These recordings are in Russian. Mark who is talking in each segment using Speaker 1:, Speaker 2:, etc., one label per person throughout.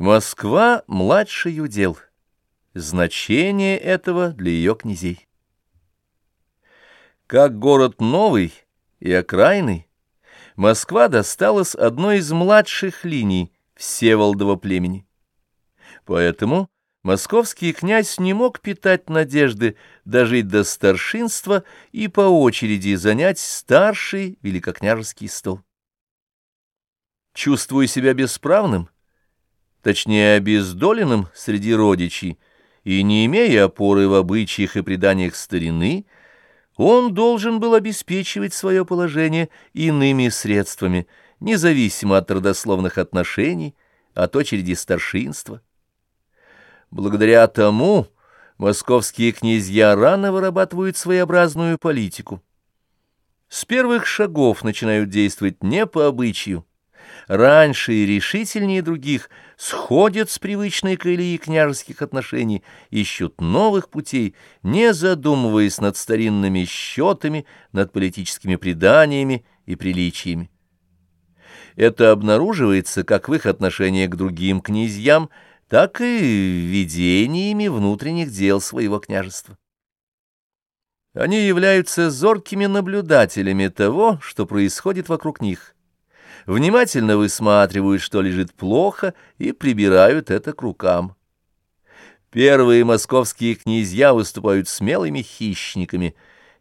Speaker 1: Москва — младший удел. Значение этого для ее князей. Как город новый и окраинный, Москва досталась одной из младших линий Всеволодова племени. Поэтому московский князь не мог питать надежды дожить до старшинства и по очереди занять старший великокняжеский стол. Чувствуя себя бесправным, точнее обездоленным среди родичей, и не имея опоры в обычаях и преданиях старины, он должен был обеспечивать свое положение иными средствами, независимо от родословных отношений, от очереди старшинства. Благодаря тому московские князья рано вырабатывают своеобразную политику. С первых шагов начинают действовать не по обычаю, раньше и решительнее других, сходят с привычной колеи княжеских отношений, ищут новых путей, не задумываясь над старинными счетами, над политическими преданиями и приличиями. Это обнаруживается как в их отношении к другим князьям, так и видениями внутренних дел своего княжества. Они являются зоркими наблюдателями того, что происходит вокруг них – внимательно высматривают, что лежит плохо, и прибирают это к рукам. Первые московские князья выступают смелыми хищниками.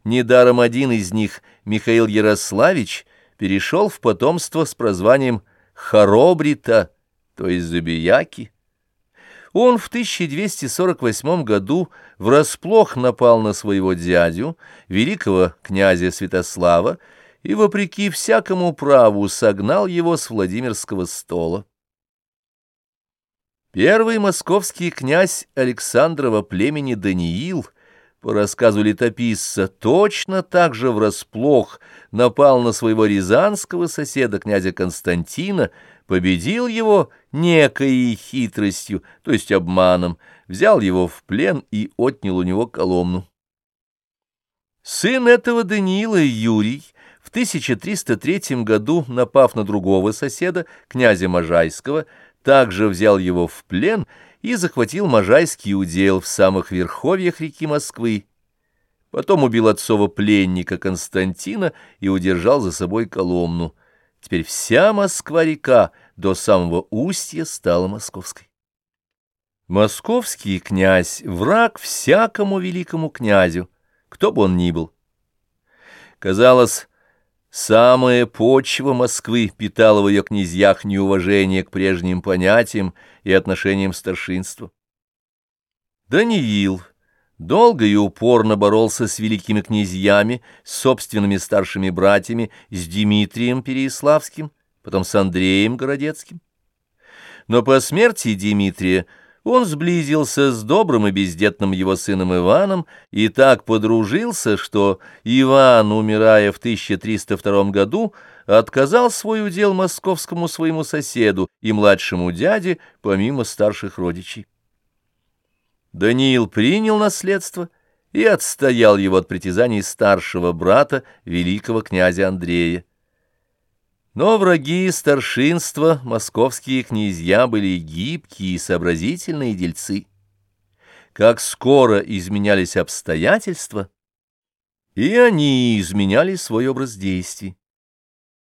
Speaker 1: Недаром один из них, Михаил Ярославич, перешел в потомство с прозванием Хоробрита, то есть Забияки. Он в 1248 году врасплох напал на своего дядю, великого князя Святослава, и, вопреки всякому праву, согнал его с Владимирского стола. Первый московский князь Александрова племени Даниил, по рассказу летописца, точно так же врасплох напал на своего рязанского соседа князя Константина, победил его некой хитростью, то есть обманом, взял его в плен и отнял у него Коломну. Сын этого Даниила, Юрий, в 1303 году, напав на другого соседа, князя Можайского, также взял его в плен и захватил Можайский удел в самых верховьях реки Москвы. Потом убил отцова пленника Константина и удержал за собой Коломну. Теперь вся Москва-река до самого устья стала московской. Московский князь — враг всякому великому князю, кто бы он ни был. Казалось, Самая почва Москвы питала в ее князьях неуважение к прежним понятиям и отношениям старшинства. Даниил долго и упорно боролся с великими князьями, с собственными старшими братьями, с Дмитрием Переяславским, потом с Андреем Городецким. Но по смерти Дмитрия он сблизился с добрым и бездетным его сыном Иваном и так подружился, что Иван, умирая в 1302 году, отказал свой удел московскому своему соседу и младшему дяде, помимо старших родичей. Даниил принял наследство и отстоял его от притязаний старшего брата, великого князя Андрея. Но враги старшинства, московские князья, были гибкие и сообразительные дельцы. Как скоро изменялись обстоятельства, и они изменяли свой образ действий.